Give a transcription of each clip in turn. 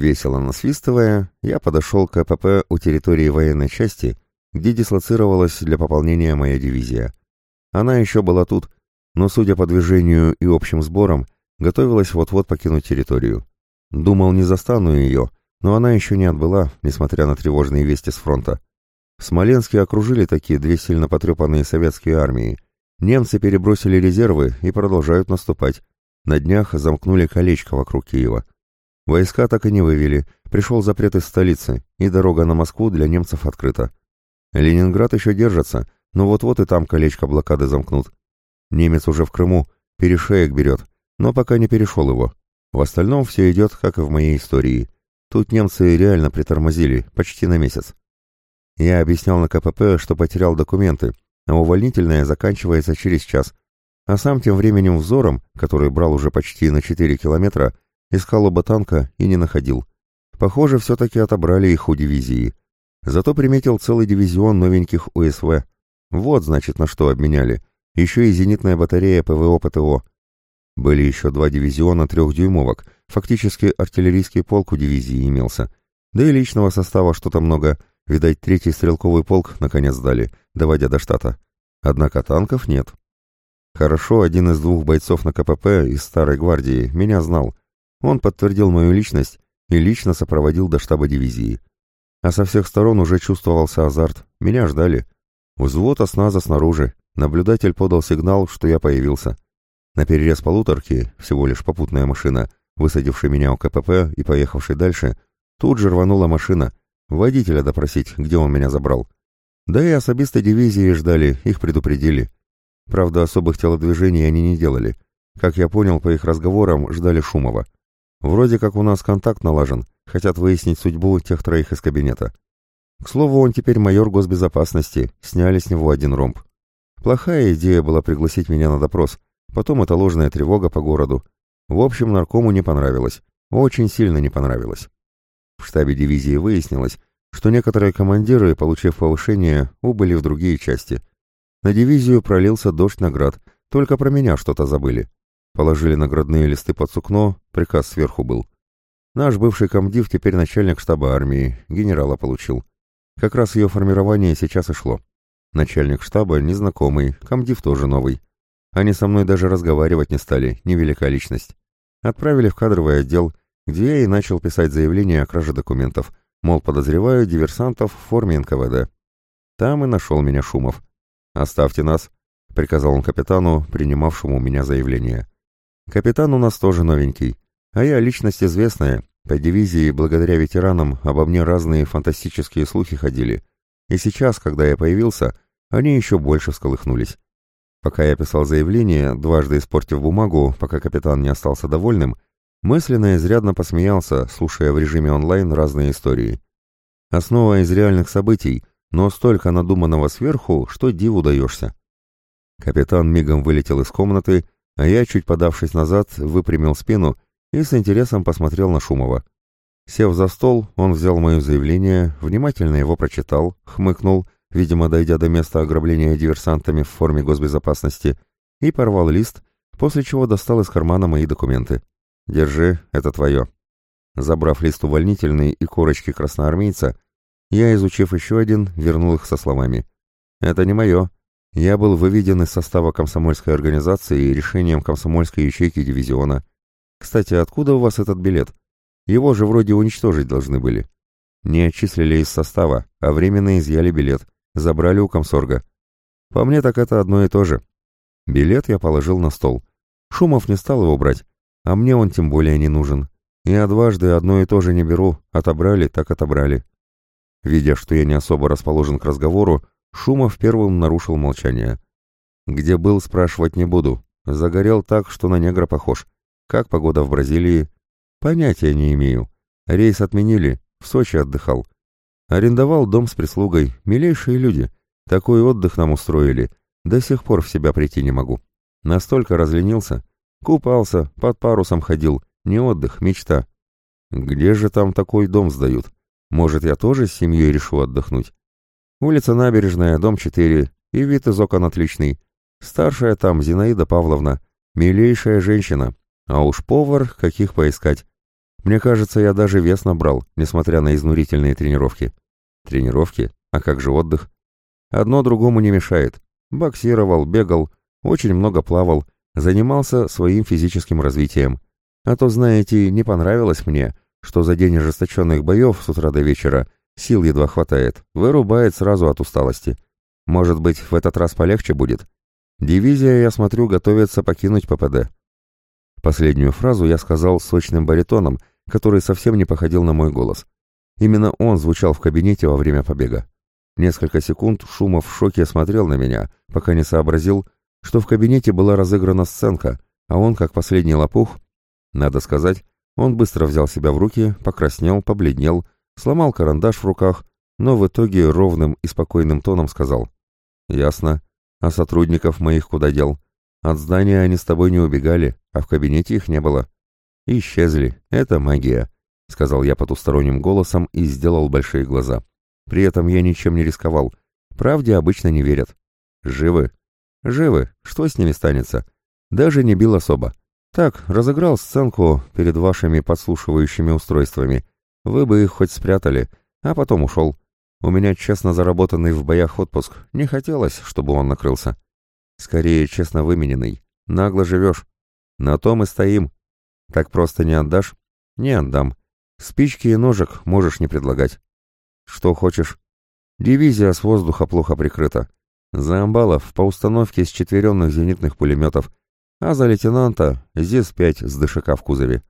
Весело насвистывая, я подошел к КПП у территории военной части, где дислоцировалась для пополнения моя дивизия. Она еще была тут, но, судя по движению и общим сборам, готовилась вот-вот покинуть территорию. Думал, не застану ее, но она еще не отбыла, несмотря на тревожные вести с фронта. В Смоленске окружили такие две сильно потрепанные советские армии. Немцы перебросили резервы и продолжают наступать. На днях замкнули колечко вокруг Киева. Войска так и не вывели, пришел запрет из столицы, и дорога на Москву для немцев открыта. Ленинград еще держится, но вот-вот и там колечко блокады замкнут. Немец уже в Крыму, перешеек берет, но пока не перешел его. В остальном все идет, как и в моей истории. Тут немцы реально притормозили, почти на месяц. Я объяснял на КПП, что потерял документы, а увольнительное заканчивается через час. А сам тем временем взором, который брал уже почти на 4 километра, искал оба танка и не находил. Похоже, все-таки отобрали их у дивизии. Зато приметил целый дивизион новеньких УСВ. Вот, значит, на что обменяли. Еще и зенитная батарея ПВО-ПТО. Были еще два дивизиона трехдюймовок, фактически артиллерийский полк у дивизии имелся. Да и личного состава что-то много, видать, третий стрелковый полк наконец дали, доводя до штата. Однако танков нет. Хорошо, один из двух бойцов на КПП из Старой Гвардии меня знал. Он подтвердил мою личность и лично сопроводил до штаба дивизии. А со всех сторон уже чувствовался азарт. Меня ждали. Взвод осназа снаружи. Наблюдатель подал сигнал, что я появился. На перерез полуторки, всего лишь попутная машина, высадившая меня у КПП и поехавшей дальше, тут же рванула машина, водителя допросить, где он меня забрал. Да и особисты дивизии ждали, их предупредили. Правда, особых телодвижений они не делали. Как я понял по их разговорам, ждали Шумова. Вроде как у нас контакт налажен, хотят выяснить судьбу тех троих из кабинета. К слову, он теперь майор госбезопасности, сняли с него один ромб. Плохая идея была пригласить меня на допрос, Потом это ложная тревога по городу. В общем, наркому не понравилось. Очень сильно не понравилось. В штабе дивизии выяснилось, что некоторые командиры, получив повышение, убыли в другие части. На дивизию пролился дождь наград, только про меня что-то забыли. Положили наградные листы под сукно, приказ сверху был. Наш бывший комдив теперь начальник штаба армии, генерала получил. Как раз ее формирование сейчас и шло. Начальник штаба незнакомый, комдив тоже новый. Они со мной даже разговаривать не стали, невелика личность. Отправили в кадровый отдел, где я и начал писать заявление о краже документов, мол, подозреваю диверсантов в форме НКВД. Там и нашел меня Шумов. «Оставьте нас», — приказал он капитану, принимавшему у меня заявление. «Капитан у нас тоже новенький, а я личность известная. По дивизии, благодаря ветеранам, обо мне разные фантастические слухи ходили. И сейчас, когда я появился, они еще больше всколыхнулись. Пока я писал заявление, дважды испортив бумагу, пока капитан не остался довольным, мысленно изрядно посмеялся, слушая в режиме онлайн разные истории. Основа из реальных событий, но столько надуманного сверху, что диву даешься. Капитан мигом вылетел из комнаты, а я, чуть подавшись назад, выпрямил спину и с интересом посмотрел на Шумова. Сев за стол, он взял мое заявление, внимательно его прочитал, хмыкнул — видимо, дойдя до места ограбления диверсантами в форме госбезопасности, и порвал лист, после чего достал из кармана мои документы. «Держи, это твое». Забрав лист увольнительный и корочки красноармейца, я, изучив еще один, вернул их со словами. «Это не мое. Я был выведен из состава комсомольской организации решением комсомольской ячейки дивизиона. Кстати, откуда у вас этот билет? Его же вроде уничтожить должны были». Не отчислили из состава, а временно изъяли билет. Забрали у комсорга. По мне так это одно и то же. Билет я положил на стол. Шумов не стал его брать, а мне он тем более не нужен. Я дважды одно и то же не беру, отобрали, так отобрали. Видя, что я не особо расположен к разговору, Шумов первым нарушил молчание. Где был, спрашивать не буду. Загорел так, что на негра похож. Как погода в Бразилии? Понятия не имею. Рейс отменили, в Сочи отдыхал. Арендовал дом с прислугой, милейшие люди. Такой отдых нам устроили. До сих пор в себя прийти не могу. Настолько разленился. Купался, под парусом ходил. Не отдых, мечта. Где же там такой дом сдают? Может, я тоже с семьей решу отдохнуть? Улица Набережная, дом 4, и вид из окон отличный. Старшая там Зинаида Павловна, милейшая женщина. А уж повар, каких поискать. Мне кажется, я даже вес набрал, несмотря на изнурительные тренировки. Тренировки? А как же отдых? Одно другому не мешает. Боксировал, бегал, очень много плавал, занимался своим физическим развитием. А то, знаете, не понравилось мне, что за день ожесточенных боев с утра до вечера сил едва хватает, вырубает сразу от усталости. Может быть, в этот раз полегче будет? Дивизия, я смотрю, готовится покинуть ППД. Последнюю фразу я сказал сочным баритоном, который совсем не походил на мой голос. Именно он звучал в кабинете во время побега. Несколько секунд Шумов в шоке смотрел на меня, пока не сообразил, что в кабинете была разыграна сценка, а он, как последний лопух, надо сказать, он быстро взял себя в руки, покраснел, побледнел, сломал карандаш в руках, но в итоге ровным и спокойным тоном сказал. «Ясно. А сотрудников моих куда дел? От здания они с тобой не убегали, а в кабинете их не было. Исчезли. Это магия», — сказал я потусторонним голосом и сделал большие глаза. При этом я ничем не рисковал. Правде обычно не верят. Живы? Живы. Что с ними станется? Даже не бил особо. Так, разыграл сценку перед вашими подслушивающими устройствами. Вы бы их хоть спрятали, а потом ушел. У меня честно заработанный в боях отпуск. Не хотелось, чтобы он накрылся. Скорее, честно вымененный. Нагло живешь. На том и стоим. Так просто не отдашь? Не отдам. Спички и ножек можешь не предлагать. Что хочешь? Дивизия с воздуха плохо прикрыта. За амбалов по установке с четверенных зенитных пулеметов, а за лейтенанта ЗИС-5 с ДШК в кузове.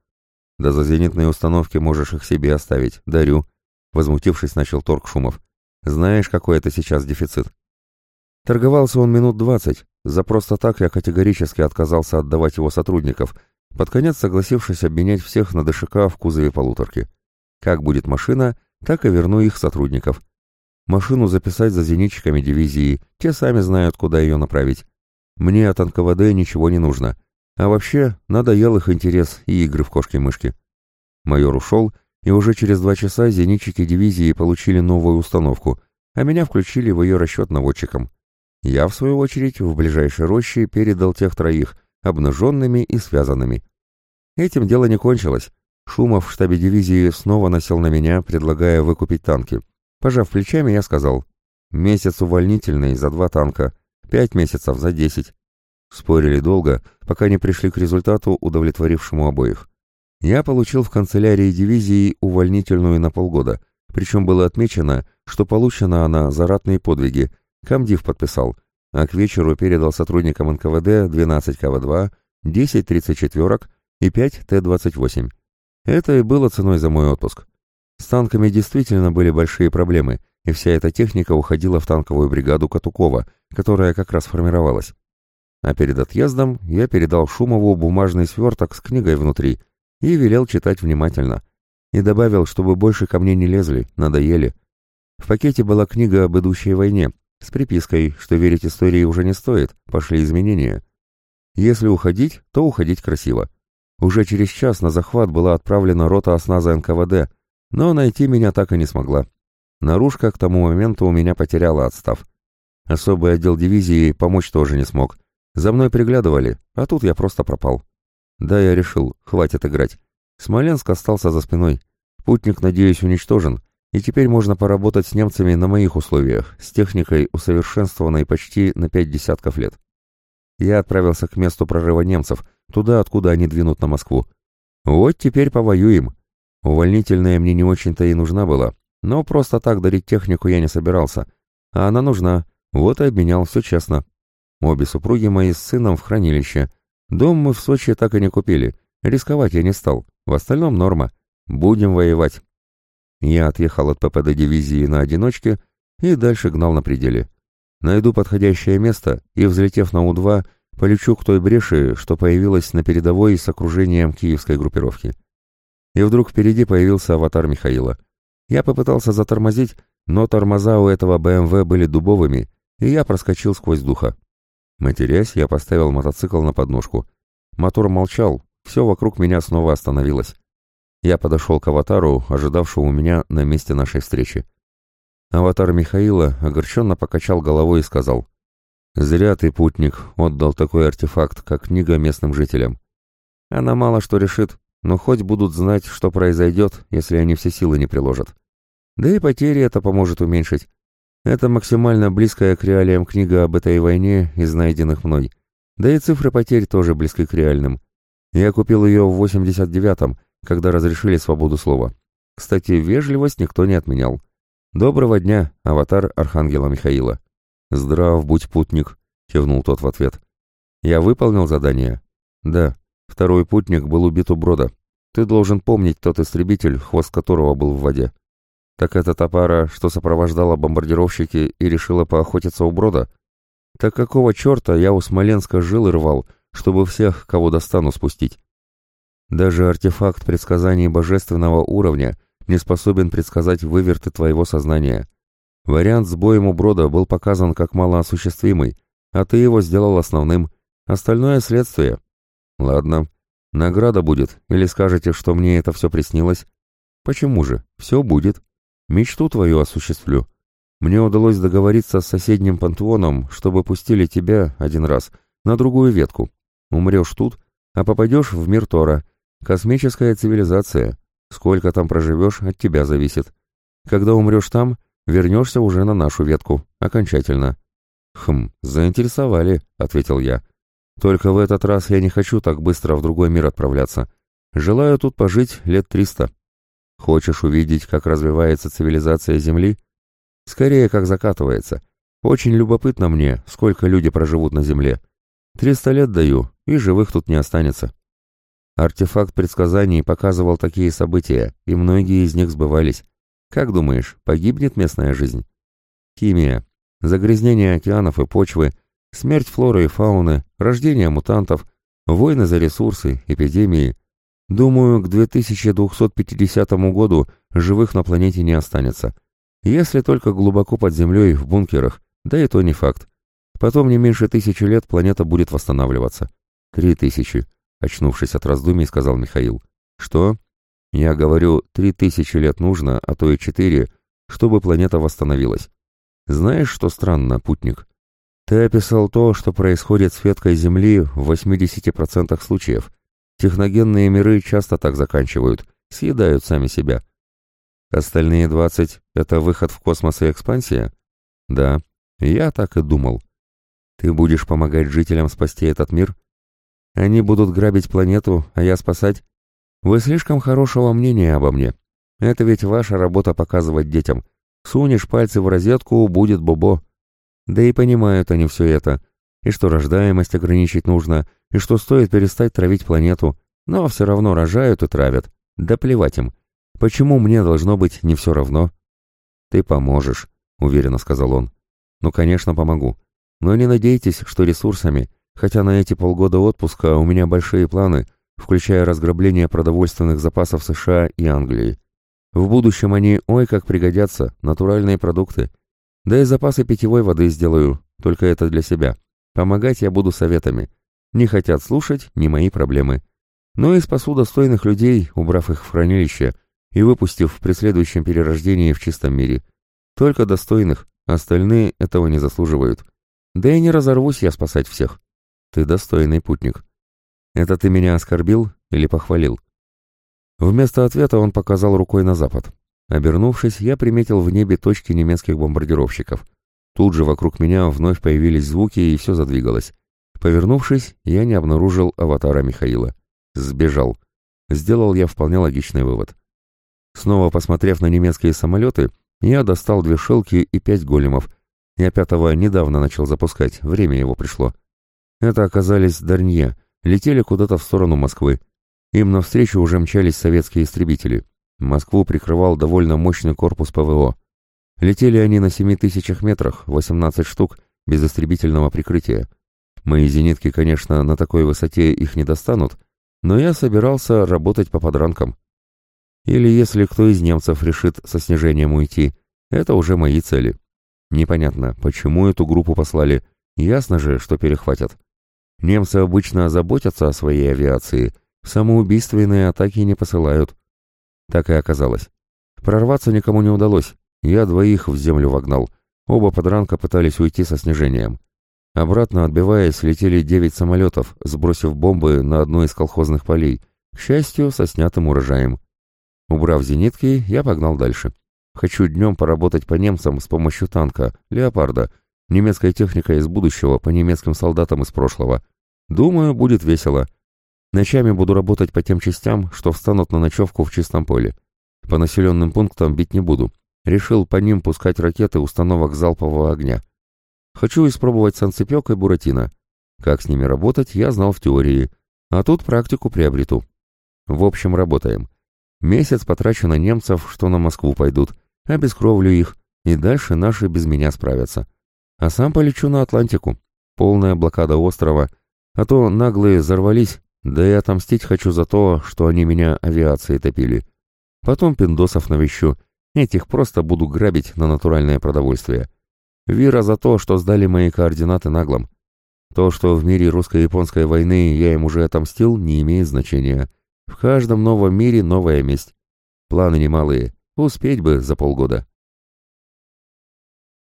Да за зенитные установки можешь их себе оставить, дарю. Возмутившись, начал торг Шумов. Знаешь, какой это сейчас дефицит? Торговался он минут двадцать. За просто так я категорически отказался отдавать его сотрудников, под конец согласившись обменять всех на ДШК в кузове полуторки. Как будет машина, так и верну их сотрудников. Машину записать за зенитчиками дивизии, те сами знают, куда ее направить. Мне от НКВД ничего не нужно. А вообще, надоел их интерес и игры в кошки-мышки. Майор ушел, и уже через два часа зенитчики дивизии получили новую установку, а меня включили в ее расчет наводчиком. Я, в свою очередь, в ближайшей роще передал тех троих, обнаженными и связанными. Этим дело не кончилось. Шумов в штабе дивизии снова насел на меня, предлагая выкупить танки. Пожав плечами, я сказал, месяц увольнительный за два танка, пять месяцев за десять. Спорили долго, пока не пришли к результату, удовлетворившему обоих. Я получил в канцелярии дивизии увольнительную на полгода, причем было отмечено, что получена она за ратные подвиги, комдив подписал, а к вечеру передал сотрудникам НКВД 12 КВ-2, 10 34 и 5 Т-28. Это и было ценой за мой отпуск. С танками действительно были большие проблемы, и вся эта техника уходила в танковую бригаду Катукова, которая как раз формировалась. А перед отъездом я передал Шумову бумажный сверток с книгой внутри и велел читать внимательно. И добавил, чтобы больше ко мне не лезли, надоели. В пакете была книга об идущей войне, с припиской, что верить истории уже не стоит, пошли изменения. Если уходить, то уходить красиво. Уже через час на захват была отправлена рота осназа НКВД, но найти меня так и не смогла. Наружка к тому моменту у меня потеряла отстав. Особый отдел дивизии помочь тоже не смог. За мной приглядывали, а тут я просто пропал. Да, я решил, хватит играть. Смоленск остался за спиной. Путник, надеюсь, уничтожен, и теперь можно поработать с немцами на моих условиях, с техникой, усовершенствованной почти на пять десятков лет. Я отправился к месту прорыва немцев, туда, откуда они двинут на Москву. Вот теперь повоюем. Увольнительная мне не очень-то и нужна была, но просто так дарить технику я не собирался. А она нужна, вот и обменял все честно. Обе супруги мои с сыном в хранилище. Дом мы в Сочи так и не купили. Рисковать я не стал. В остальном норма. Будем воевать. Я отъехал от ППД дивизии на одиночке и дальше гнал на пределе. Найду подходящее место и, взлетев на У-2, полечу к той бреши, что появилась на передовой с окружением киевской группировки. И вдруг впереди появился аватар Михаила. Я попытался затормозить, но тормоза у этого БМВ были дубовыми, и я проскочил сквозь духа. Матерясь, я поставил мотоцикл на подножку. Мотор молчал, все вокруг меня снова остановилось. Я подошел к аватару, ожидавшему меня на месте нашей встречи. Аватар Михаила огорченно покачал головой и сказал, «Зря ты, путник, отдал такой артефакт, как книга местным жителям. Она мало что решит, но хоть будут знать, что произойдет, если они все силы не приложат. Да и потери это поможет уменьшить. Это максимально близкая к реалиям книга об этой войне из найденных мной. Да и цифры потерь тоже близки к реальным. Я купил ее в 89-м, когда разрешили свободу слова. Кстати, вежливость никто не отменял. «Доброго дня, аватар Архангела Михаила». «Здрав, будь путник», — кивнул тот в ответ. «Я выполнил задание?» «Да. Второй путник был убит у брода. Ты должен помнить тот истребитель, хвост которого был в воде. Так это та пара, что сопровождала бомбардировщики и решила поохотиться у брода? Так какого черта я у Смоленска жил и рвал, чтобы всех, кого достану, спустить? Даже артефакт предсказаний божественного уровня не способен предсказать выверты твоего сознания. Вариант с боем у брода был показан как малоосуществимый, а ты его сделал основным. Остальное следствие. Ладно, награда будет, или скажете, что мне это все приснилось? Почему же? Все будет. Мечту твою осуществлю. Мне удалось договориться с соседним пантеоном, чтобы пустили тебя один раз на другую ветку. Умрешь тут, а попадешь в мир Тора. Космическая цивилизация. Сколько там проживешь, от тебя зависит. Когда умрешь там, вернешься уже на нашу ветку. Окончательно. Хм, заинтересовали, ответил я. Только в этот раз я не хочу так быстро в другой мир отправляться. Желаю тут пожить лет триста. Хочешь увидеть, как развивается цивилизация Земли? Скорее, как закатывается. Очень любопытно мне, сколько люди проживут на Земле. Триста лет даю, и живых тут не останется. Артефакт предсказаний показывал такие события, и многие из них сбывались. Как думаешь, погибнет местная жизнь? Химия, загрязнение океанов и почвы, смерть флоры и фауны, рождение мутантов, войны за ресурсы, эпидемии, Думаю, к 2250 году живых на планете не останется. Если только глубоко под землей, в бункерах, да и то не факт. Потом не меньше тысячи лет планета будет восстанавливаться. Три тысячи, очнувшись от раздумий, сказал Михаил. Что? Я говорю, три тысячи лет нужно, а то и четыре, чтобы планета восстановилась. Знаешь, что странно, путник? Ты описал то, что происходит с веткой Земли в 80% случаев. Техногенные миры часто так заканчивают, съедают сами себя. Остальные двадцать — это выход в космос и экспансия? Да, я так и думал. Ты будешь помогать жителям спасти этот мир? Они будут грабить планету, а я спасать? Вы слишком хорошего мнения обо мне. Это ведь ваша работа показывать детям. Сунешь пальцы в розетку, будет бобо. Да и понимают они все это и что рождаемость ограничить нужно, и что стоит перестать травить планету, но все равно рожают и травят. Да плевать им. Почему мне должно быть не все равно? Ты поможешь, уверенно сказал он. Ну, конечно, помогу. Но не надейтесь, что ресурсами, хотя на эти полгода отпуска у меня большие планы, включая разграбление продовольственных запасов США и Англии. В будущем они, ой, как пригодятся, натуральные продукты. Да и запасы питьевой воды сделаю, только это для себя. Помогать я буду советами. Не хотят слушать, не мои проблемы. Но и спасу достойных людей, убрав их в хранилище и выпустив при следующем перерождении в чистом мире. Только достойных, остальные этого не заслуживают. Да и не разорвусь я спасать всех. Ты достойный путник. Это ты меня оскорбил или похвалил? Вместо ответа он показал рукой на запад. Обернувшись, я приметил в небе точки немецких бомбардировщиков — Тут же вокруг меня вновь появились звуки, и все задвигалось. Повернувшись, я не обнаружил аватара Михаила. Сбежал. Сделал я вполне логичный вывод. Снова посмотрев на немецкие самолеты, я достал две шелки и пять големов. Я пятого недавно начал запускать, время его пришло. Это оказались Дарнье, летели куда-то в сторону Москвы. Им навстречу уже мчались советские истребители. Москву прикрывал довольно мощный корпус ПВО. Летели они на семи тысячах метрах, 18 штук, без истребительного прикрытия. Мои зенитки, конечно, на такой высоте их не достанут, но я собирался работать по подранкам. Или если кто из немцев решит со снижением уйти, это уже мои цели. Непонятно, почему эту группу послали, ясно же, что перехватят. Немцы обычно заботятся о своей авиации, самоубийственные атаки не посылают. Так и оказалось. Прорваться никому не удалось, я двоих в землю вогнал. Оба подранка пытались уйти со снижением. Обратно, отбиваясь, летели девять самолетов, сбросив бомбы на одно из колхозных полей, К счастью, со снятым урожаем. Убрав зенитки, я погнал дальше. Хочу днем поработать по немцам с помощью танка, леопарда, немецкой техникой из будущего по немецким солдатам из прошлого. Думаю, будет весело. Ночами буду работать по тем частям, что встанут на ночевку в чистом поле. По населенным пунктам бить не буду. Решил по ним пускать ракеты установок залпового огня. Хочу испробовать санцепек и буратино. Как с ними работать, я знал в теории, а тут практику приобрету. В общем, работаем. Месяц потрачу на немцев, что на Москву пойдут, обескровлю их, и дальше наши без меня справятся. А сам полечу на Атлантику. Полная блокада острова, а то наглые взорвались, да и отомстить хочу за то, что они меня авиацией топили. Потом пиндосов навещу, этих просто буду грабить на натуральное продовольствие. Вира за то, что сдали мои координаты наглым. То, что в мире русско-японской войны я им уже отомстил, не имеет значения. В каждом новом мире новая месть. Планы немалые. Успеть бы за полгода.